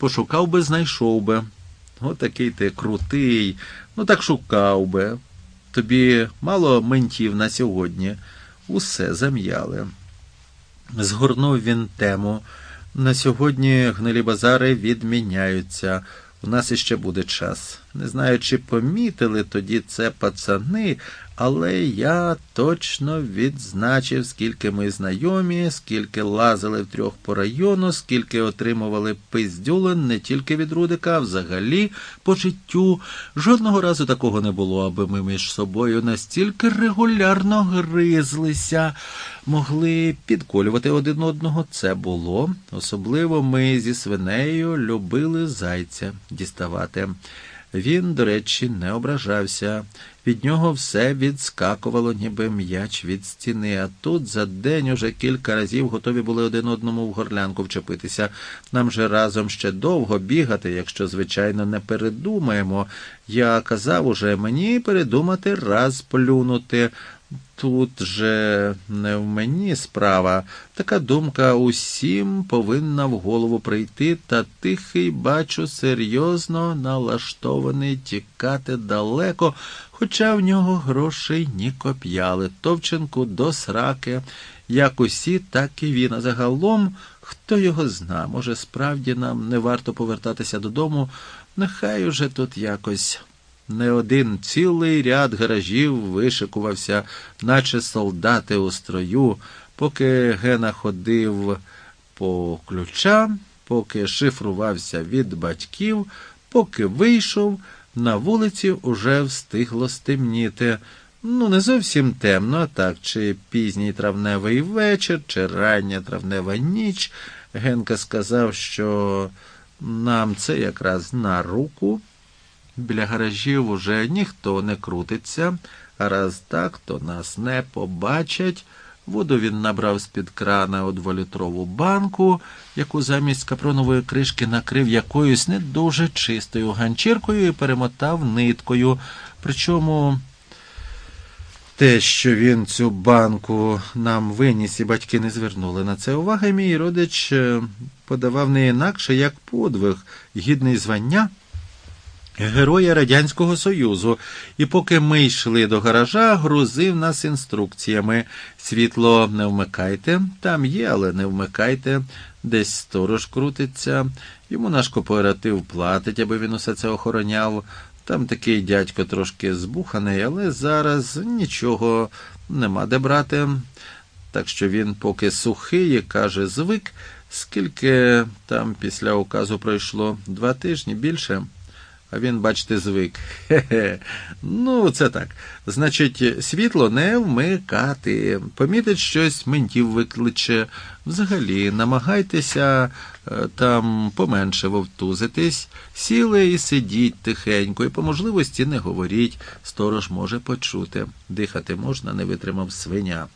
Пошукав би, знайшов би. Отакий ти крутий, ну так шукав би. Тобі мало ментів на сьогодні. Усе зам'яли. Згорнув він тему. На сьогодні гнилі базари відміняються. У нас іще буде час. Не знаю, чи помітили тоді це пацани, але я точно відзначив, скільки ми знайомі, скільки лазили втрьох по району, скільки отримували пиздюлен не тільки від Рудика, а взагалі по життю. Жодного разу такого не було, аби ми між собою настільки регулярно гризлися, могли підколювати один одного. Це було. Особливо ми зі свинею любили зайця діставати. Він, до речі, не ображався. Від нього все відскакувало, ніби м'яч від стіни, а тут за день уже кілька разів готові були один одному в горлянку вчепитися. Нам же разом ще довго бігати, якщо, звичайно, не передумаємо. Я казав уже мені передумати раз плюнути. Тут же не в мені справа. Така думка усім повинна в голову прийти, та тихий, бачу, серйозно налаштований тікати далеко, хоча в нього грошей ні коп'яли. Товченку до сраки, як усі, так і він. А загалом, хто його зна, може, справді нам не варто повертатися додому, нехай уже тут якось. Не один цілий ряд гаражів вишикувався, наче солдати у строю, поки Гена ходив по ключам, поки шифрувався від батьків, поки вийшов, на вулиці уже встигло стемніти. Ну, не зовсім темно, так, чи пізній травневий вечір, чи рання травнева ніч. Генка сказав, що нам це якраз на руку. Біля гаражів уже ніхто не крутиться, а раз так, то нас не побачать. Воду він набрав з-під крана у дволітрову банку, яку замість капронової кришки накрив якоюсь не дуже чистою ганчіркою і перемотав ниткою. Причому те, що він цю банку нам виніс, і батьки не звернули на це уваги, мій родич е, подавав не інакше як подвиг, гідний звання. Героя Радянського Союзу, і поки ми йшли до гаража, грузив нас інструкціями. Світло не вмикайте, там є, але не вмикайте, десь сторож крутиться. Йому наш кооператив платить, аби він усе це охороняв. Там такий дядько трошки збуханий, але зараз нічого нема де брати. Так що він поки сухий, каже, звик, скільки там після указу пройшло два тижні більше. А він, бачите, звик. Хе-хе. Ну, це так. Значить, світло не вмикати. Помітить щось, ментів викличе. Взагалі, намагайтеся е, там поменше вовтузитись, сіли і сидіть тихенько, і по можливості не говоріть. Сторож може почути. Дихати можна, не витримав свиня.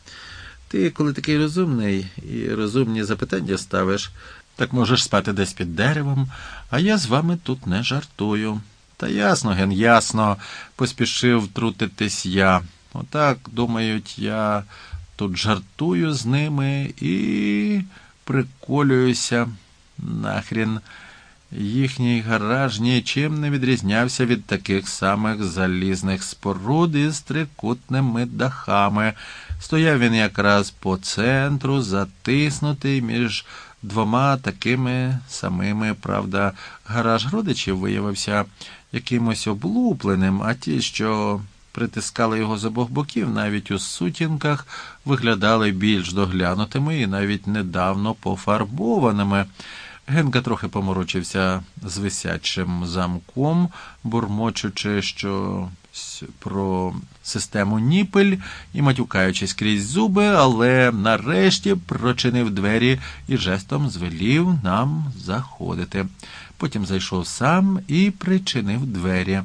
Ти, коли такий розумний і розумні запитання ставиш, так можеш спати десь під деревом, а я з вами тут не жартую. Та ясно, ген, ясно, поспішив втрутитись я. Отак, думають, я тут жартую з ними і приколююся нахрін. Їхній гараж нічим не відрізнявся від таких самих залізних споруд із трикутними дахами. Стояв він якраз по центру, затиснутий між двома такими самими, правда, гараж родичів виявився якимось облупленим, а ті, що притискали його з обох боків, навіть у сутінках, виглядали більш доглянутими і навіть недавно пофарбованими. Генка трохи поморочився з висячим замком, бурмочучи, що про систему ніпель і матюкаючись крізь зуби, але нарешті прочинив двері і жестом звелів нам заходити. Потім зайшов сам і причинив двері.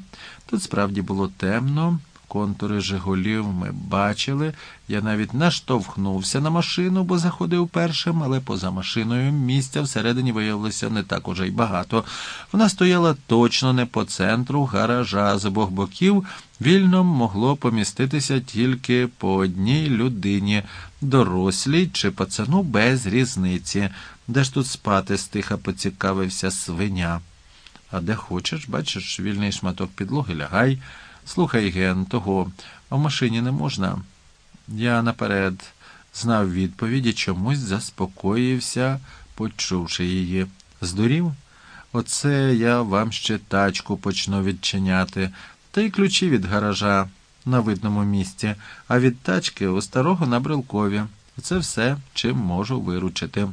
Тут справді було темно. Контури Жигулів ми бачили. Я навіть наштовхнувся на машину, бо заходив першим, але поза машиною місця всередині виявилося не так уже й багато. Вона стояла точно не по центру гаража з обох боків. Вільно могло поміститися тільки по одній людині, дорослій чи пацану без різниці. Де ж тут спати? стиха поцікавився свиня. А де хочеш, бачиш, вільний шматок підлоги лягай. Слухай, Ген, того, а в машині не можна. Я наперед знав відповіді, чомусь заспокоївся, почувши її. Здурів? Оце я вам ще тачку почну відчиняти, та й ключі від гаража на видному місці, а від тачки у старого на брелкові. Це все, чим можу виручити.